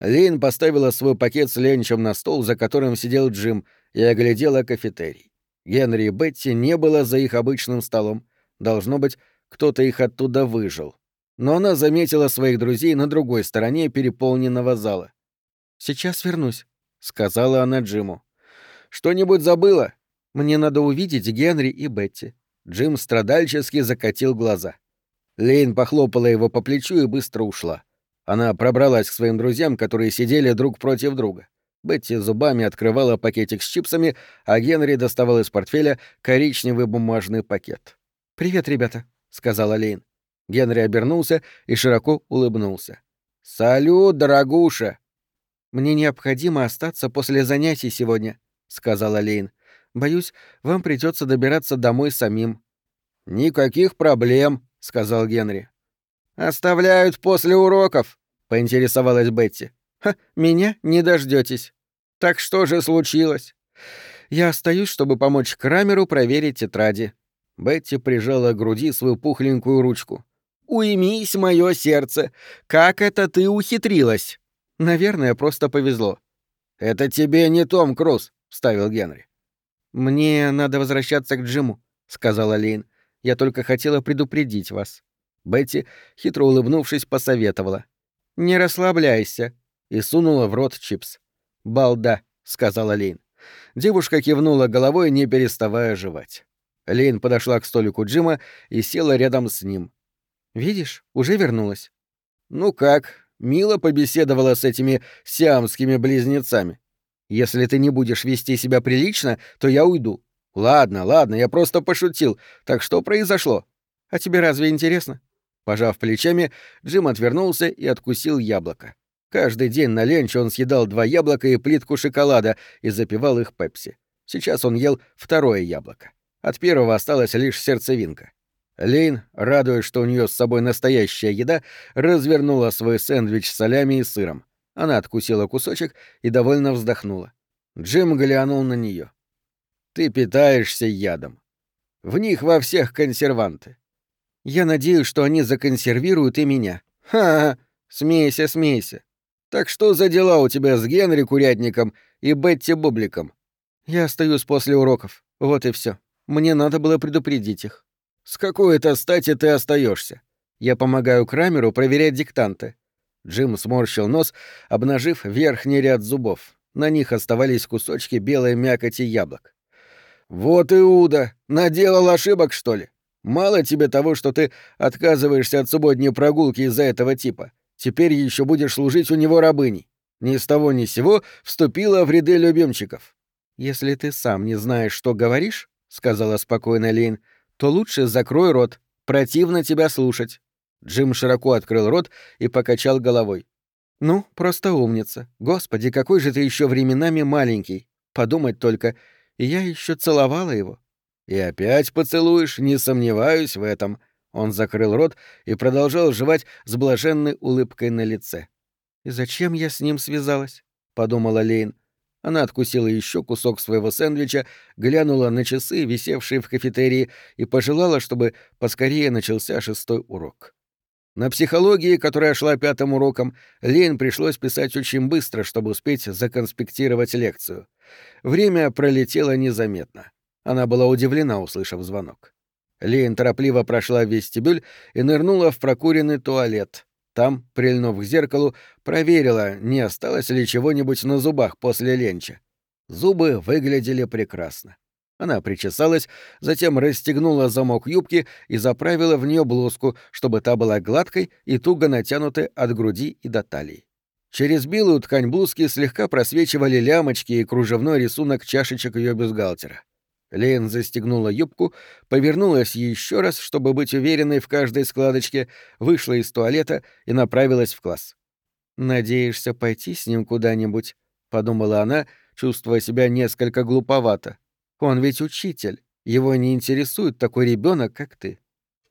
Лин поставила свой пакет с ленчем на стол, за которым сидел Джим, и оглядела кафетерий. Генри и Бетти не было за их обычным столом. Должно быть, кто-то их оттуда выжил. Но она заметила своих друзей на другой стороне переполненного зала. «Сейчас вернусь», — сказала она Джиму. «Что-нибудь забыла? Мне надо увидеть Генри и Бетти». Джим страдальчески закатил глаза. Лейн похлопала его по плечу и быстро ушла. Она пробралась к своим друзьям, которые сидели друг против друга. Бетти зубами открывала пакетик с чипсами, а Генри доставал из портфеля коричневый бумажный пакет. «Привет, ребята», — сказала Лейн. Генри обернулся и широко улыбнулся. «Салют, дорогуша!» «Мне необходимо остаться после занятий сегодня», — сказала Лейн. «Боюсь, вам придется добираться домой самим». «Никаких проблем», — сказал Генри. «Оставляют после уроков», — поинтересовалась Бетти. «Ха, меня не дождетесь. Так что же случилось?» «Я остаюсь, чтобы помочь Крамеру проверить тетради». Бетти прижала к груди свою пухленькую ручку. «Уймись, мое сердце! Как это ты ухитрилась?» «Наверное, просто повезло». «Это тебе не Том Круз», — вставил Генри. «Мне надо возвращаться к Джиму», — сказала Лейн. «Я только хотела предупредить вас». Бетти, хитро улыбнувшись, посоветовала. «Не расслабляйся», и сунула в рот чипс. «Балда», — сказала Лейн. Девушка кивнула головой, не переставая жевать. Лейн подошла к столику Джима и села рядом с ним. «Видишь, уже вернулась». «Ну как, мило побеседовала с этими сиамскими близнецами. Если ты не будешь вести себя прилично, то я уйду. Ладно, ладно, я просто пошутил. Так что произошло? А тебе разве интересно?» Пожав плечами, Джим отвернулся и откусил яблоко. Каждый день на ленч он съедал два яблока и плитку шоколада и запивал их пепси. Сейчас он ел второе яблоко. От первого осталась лишь сердцевинка. Лейн, радуясь, что у нее с собой настоящая еда, развернула свой сэндвич с солями и сыром. Она откусила кусочек и довольно вздохнула. Джим глянул на нее. «Ты питаешься ядом. В них во всех консерванты. Я надеюсь, что они законсервируют и меня. Ха-ха! Смейся, смейся. Так что за дела у тебя с Генри Курятником и Бетти Бубликом? Я остаюсь после уроков. Вот и все. Мне надо было предупредить их. С какой это стати ты остаешься? Я помогаю Крамеру проверять диктанты. Джим сморщил нос, обнажив верхний ряд зубов. На них оставались кусочки белой мякоти яблок. «Вот Иуда! Наделал ошибок, что ли? Мало тебе того, что ты отказываешься от субботней прогулки из-за этого типа. Теперь еще будешь служить у него рабыней. Ни с того ни с сего вступила в ряды любимчиков. Если ты сам не знаешь, что говоришь, сказала спокойно Лин, то лучше закрой рот. Противно тебя слушать. Джим широко открыл рот и покачал головой. Ну, просто умница. Господи, какой же ты еще временами маленький. Подумать только, я еще целовала его. «И опять поцелуешь, не сомневаюсь в этом». Он закрыл рот и продолжал жевать с блаженной улыбкой на лице. «И зачем я с ним связалась?» — подумала Лейн. Она откусила еще кусок своего сэндвича, глянула на часы, висевшие в кафетерии, и пожелала, чтобы поскорее начался шестой урок. На психологии, которая шла пятым уроком, Лейн пришлось писать очень быстро, чтобы успеть законспектировать лекцию. Время пролетело незаметно. Она была удивлена, услышав звонок. Лейн торопливо прошла вестибюль и нырнула в прокуренный туалет. Там, прильнув к зеркалу, проверила, не осталось ли чего-нибудь на зубах после ленча. Зубы выглядели прекрасно. Она причесалась, затем расстегнула замок юбки и заправила в нее блузку, чтобы та была гладкой и туго натянутой от груди и до талии. Через белую ткань блузки слегка просвечивали лямочки и кружевной рисунок чашечек ее бюстгальтера. Лейн застегнула юбку, повернулась еще раз, чтобы быть уверенной в каждой складочке, вышла из туалета и направилась в класс. «Надеешься пойти с ним куда-нибудь?» — подумала она, чувствуя себя несколько глуповато. «Он ведь учитель. Его не интересует такой ребенок, как ты».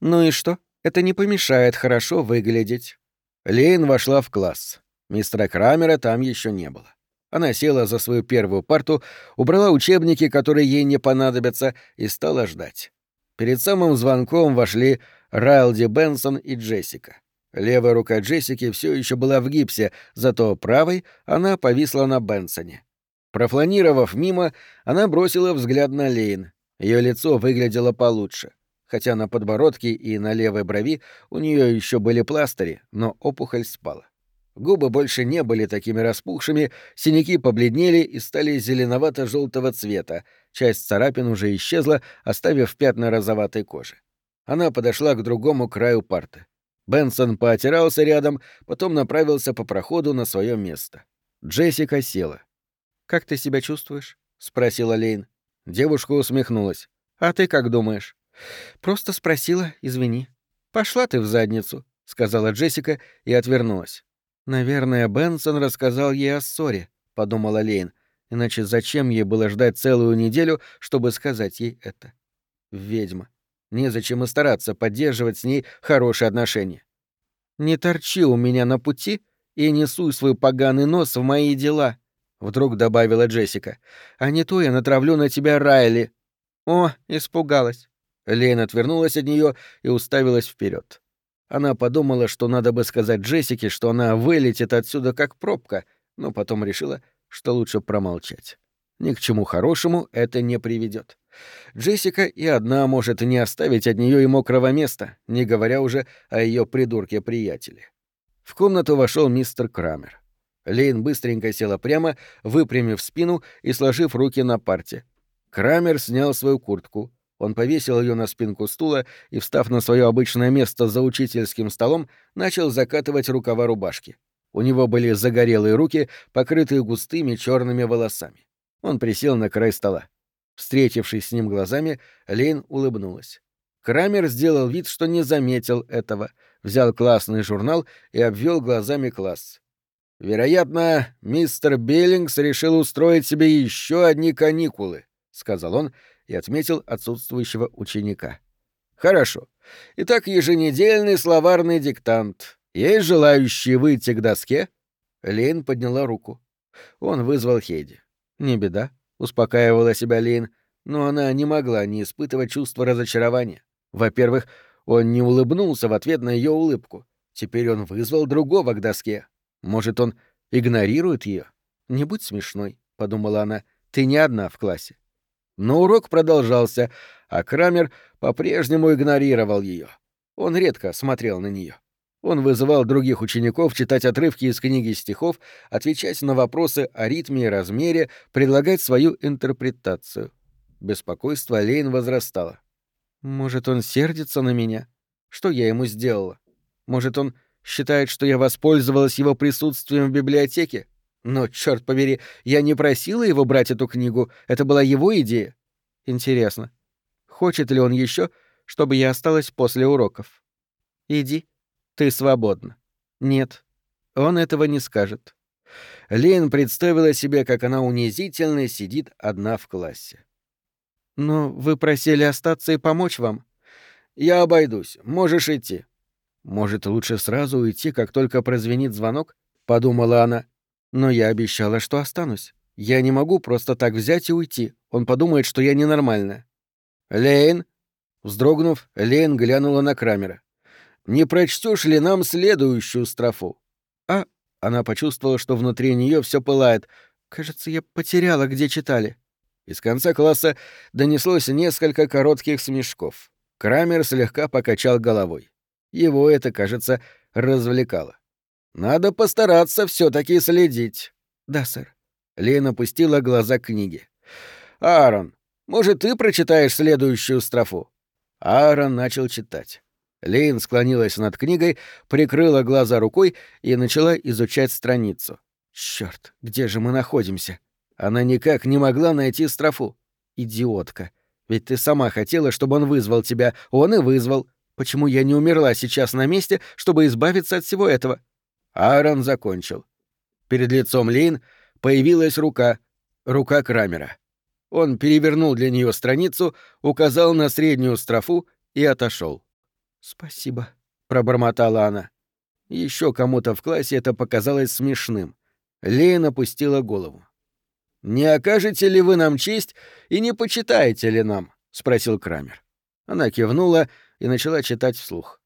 «Ну и что? Это не помешает хорошо выглядеть». Лейн вошла в класс. Мистера Крамера там еще не было. Она села за свою первую парту, убрала учебники, которые ей не понадобятся, и стала ждать. Перед самым звонком вошли Райлди Бенсон и Джессика. Левая рука Джессики все еще была в гипсе, зато правой она повисла на Бенсоне. Профланировав мимо, она бросила взгляд на Лейн. Ее лицо выглядело получше. Хотя на подбородке и на левой брови у нее еще были пластыри, но опухоль спала. Губы больше не были такими распухшими, синяки побледнели и стали зеленовато-желтого цвета, часть царапин уже исчезла, оставив пятна розоватой кожи. Она подошла к другому краю парты. Бенсон поотирался рядом, потом направился по проходу на свое место. Джессика села. «Как ты себя чувствуешь?» — спросила Лейн. Девушка усмехнулась. «А ты как думаешь?» «Просто спросила, извини». «Пошла ты в задницу», — сказала Джессика и отвернулась. «Наверное, Бенсон рассказал ей о ссоре», — подумала Лейн. «Иначе зачем ей было ждать целую неделю, чтобы сказать ей это?» «Ведьма. Незачем и стараться поддерживать с ней хорошие отношения. «Не торчи у меня на пути и не суй свой поганый нос в мои дела», — вдруг добавила Джессика. «А не то я натравлю на тебя Райли». «О, испугалась». Лейн отвернулась от нее и уставилась вперед. Она подумала, что надо бы сказать Джессике, что она вылетит отсюда как пробка, но потом решила, что лучше промолчать. Ни к чему хорошему это не приведет. Джессика и одна может не оставить от нее и мокрого места, не говоря уже о ее придурке-приятеле. В комнату вошел мистер Крамер. Лейн быстренько села прямо, выпрямив спину и сложив руки на парте. Крамер снял свою куртку. Он повесил ее на спинку стула и, встав на свое обычное место за учительским столом, начал закатывать рукава рубашки. У него были загорелые руки, покрытые густыми черными волосами. Он присел на край стола. Встретившись с ним глазами, Лейн улыбнулась. Крамер сделал вид, что не заметил этого, взял классный журнал и обвел глазами класс. «Вероятно, мистер Беллингс решил устроить себе еще одни каникулы», — сказал он и отметил отсутствующего ученика. «Хорошо. Итак, еженедельный словарный диктант. Есть желающие выйти к доске?» Лейн подняла руку. Он вызвал Хейди. «Не беда успокаивала себя Лин, но она не могла не испытывать чувство разочарования. Во-первых, он не улыбнулся в ответ на ее улыбку. Теперь он вызвал другого к доске. Может, он игнорирует ее? Не будь смешной, подумала она. Ты не одна в классе. Но урок продолжался, а Крамер по-прежнему игнорировал ее. Он редко смотрел на нее. Он вызывал других учеников читать отрывки из книги стихов, отвечать на вопросы о ритме и размере, предлагать свою интерпретацию. Беспокойство Лейн возрастало. «Может, он сердится на меня? Что я ему сделала? Может, он считает, что я воспользовалась его присутствием в библиотеке? Но, черт побери, я не просила его брать эту книгу, это была его идея. Интересно, хочет ли он еще, чтобы я осталась после уроков? Иди, ты свободна. Нет, он этого не скажет. Лейн представила себе, как она унизительно сидит одна в классе. «Но вы просили остаться и помочь вам?» «Я обойдусь. Можешь идти». «Может, лучше сразу уйти, как только прозвенит звонок?» — подумала она. «Но я обещала, что останусь. Я не могу просто так взять и уйти. Он подумает, что я ненормальная». «Лейн?» Вздрогнув, Лейн глянула на Крамера. Не прочтешь ли нам следующую строфу? А она почувствовала, что внутри нее все пылает. Кажется, я потеряла, где читали. Из конца класса донеслось несколько коротких смешков. Крамер слегка покачал головой. Его это, кажется, развлекало. Надо постараться все таки следить. Да, сэр. Лена опустила глаза к книге. Аарон, может, ты прочитаешь следующую строфу? Аарон начал читать. Лейн склонилась над книгой, прикрыла глаза рукой и начала изучать страницу. Черт, где же мы находимся? Она никак не могла найти строфу. Идиотка. Ведь ты сама хотела, чтобы он вызвал тебя. Он и вызвал. Почему я не умерла сейчас на месте, чтобы избавиться от всего этого? Аарон закончил. Перед лицом Лейн появилась рука. Рука Крамера. Он перевернул для нее страницу, указал на среднюю строфу и отошел. «Спасибо», — пробормотала она. Еще кому-то в классе это показалось смешным. Лейн опустила голову. «Не окажете ли вы нам честь и не почитаете ли нам?» — спросил Крамер. Она кивнула и начала читать вслух.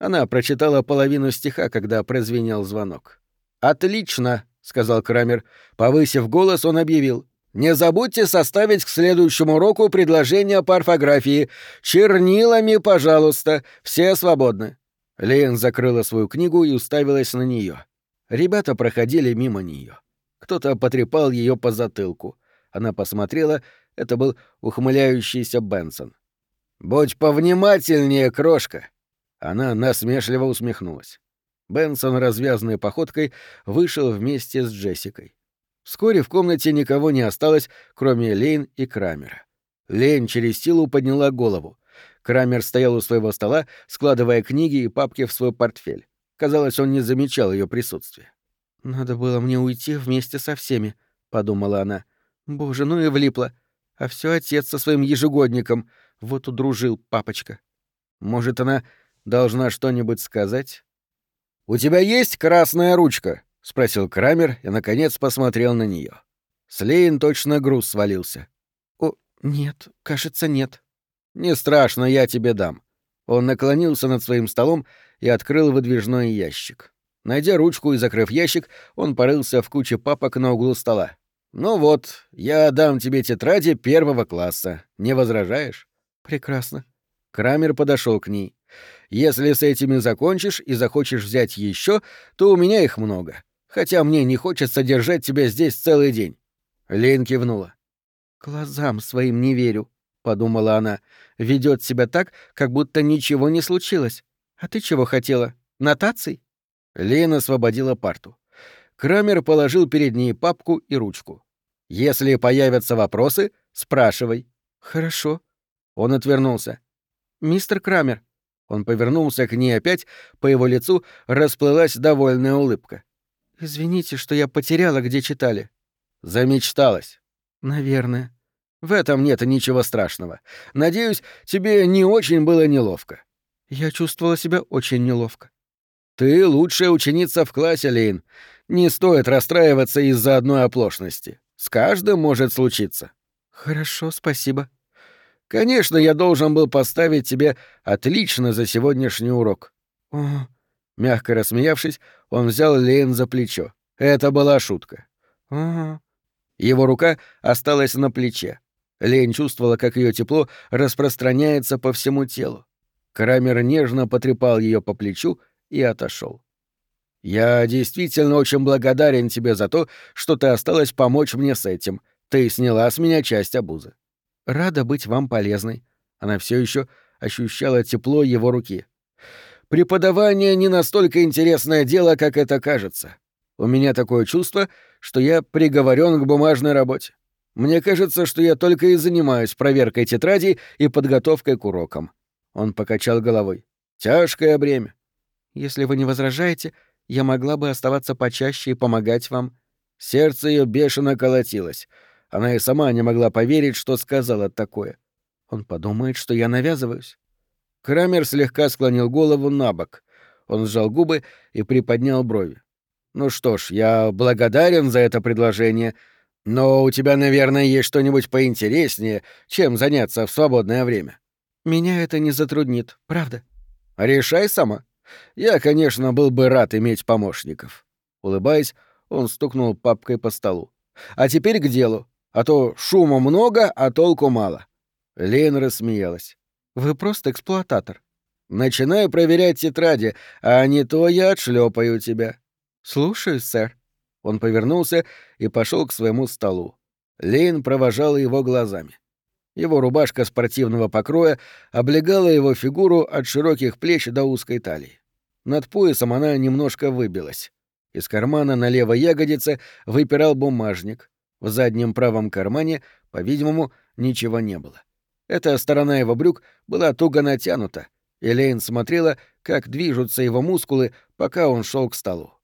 Она прочитала половину стиха, когда прозвенел звонок. «Отлично!» — сказал Крамер. Повысив голос, он объявил. «Не забудьте составить к следующему уроку предложение по орфографии. Чернилами, пожалуйста. Все свободны». Лейн закрыла свою книгу и уставилась на нее. Ребята проходили мимо нее. Кто-то потрепал ее по затылку. Она посмотрела, это был ухмыляющийся Бенсон. «Будь повнимательнее, крошка!» Она насмешливо усмехнулась. Бенсон развязанной походкой вышел вместе с Джессикой. Вскоре в комнате никого не осталось, кроме Лейн и Крамера. Лейн через силу подняла голову. Крамер стоял у своего стола, складывая книги и папки в свой портфель. Казалось, он не замечал ее присутствия. «Надо было мне уйти вместе со всеми», — подумала она. «Боже, ну и влипла. А все отец со своим ежегодником. Вот удружил папочка. Может, она должна что-нибудь сказать?» «У тебя есть красная ручка?» — спросил Крамер и, наконец, посмотрел на нее. Слейн точно груз свалился. «О, нет, кажется, нет». «Не страшно, я тебе дам». Он наклонился над своим столом и открыл выдвижной ящик. Найдя ручку и закрыв ящик, он порылся в куче папок на углу стола. «Ну вот, я дам тебе тетради первого класса. Не возражаешь?» «Прекрасно». Крамер подошел к ней. «Если с этими закончишь и захочешь взять еще, то у меня их много. Хотя мне не хочется держать тебя здесь целый день». Лейн кивнула. «Глазам своим не верю», — подумала она. Ведет себя так, как будто ничего не случилось. А ты чего хотела? Нотаций?» Лейн освободила парту. Крамер положил перед ней папку и ручку. «Если появятся вопросы, спрашивай». «Хорошо». Он отвернулся. «Мистер Крамер». Он повернулся к ней опять, по его лицу расплылась довольная улыбка. «Извините, что я потеряла, где читали». «Замечталась». «Наверное». «В этом нет ничего страшного. Надеюсь, тебе не очень было неловко». «Я чувствовала себя очень неловко». «Ты лучшая ученица в классе, Лейн. Не стоит расстраиваться из-за одной оплошности. С каждым может случиться». «Хорошо, спасибо». «Конечно, я должен был поставить тебе отлично за сегодняшний урок». «О...» Мягко рассмеявшись, он взял Лейн за плечо. Это была шутка. «Ага». Его рука осталась на плече. Лейн чувствовала, как ее тепло распространяется по всему телу. Крамер нежно потрепал ее по плечу и отошел. «Я действительно очень благодарен тебе за то, что ты осталась помочь мне с этим. Ты сняла с меня часть обузы. Рада быть вам полезной». Она все еще ощущала тепло его руки. «Преподавание не настолько интересное дело, как это кажется. У меня такое чувство, что я приговорен к бумажной работе. Мне кажется, что я только и занимаюсь проверкой тетрадей и подготовкой к урокам». Он покачал головой. «Тяжкое бремя. Если вы не возражаете, я могла бы оставаться почаще и помогать вам». Сердце ее бешено колотилось. Она и сама не могла поверить, что сказала такое. Он подумает, что я навязываюсь. Крамер слегка склонил голову на бок. Он сжал губы и приподнял брови. «Ну что ж, я благодарен за это предложение, но у тебя, наверное, есть что-нибудь поинтереснее, чем заняться в свободное время». «Меня это не затруднит, правда?» «Решай сама. Я, конечно, был бы рад иметь помощников». Улыбаясь, он стукнул папкой по столу. «А теперь к делу, а то шума много, а толку мало». Лейн рассмеялась. «Вы просто эксплуататор». «Начинаю проверять тетради, а не то я отшлепаю тебя». «Слушаюсь, сэр». Он повернулся и пошел к своему столу. Лейн провожала его глазами. Его рубашка спортивного покроя облегала его фигуру от широких плеч до узкой талии. Над поясом она немножко выбилась. Из кармана на левой ягодице выпирал бумажник. В заднем правом кармане, по-видимому, ничего не было. Эта сторона его брюк была туго натянута, и Лейн смотрела, как движутся его мускулы, пока он шел к столу.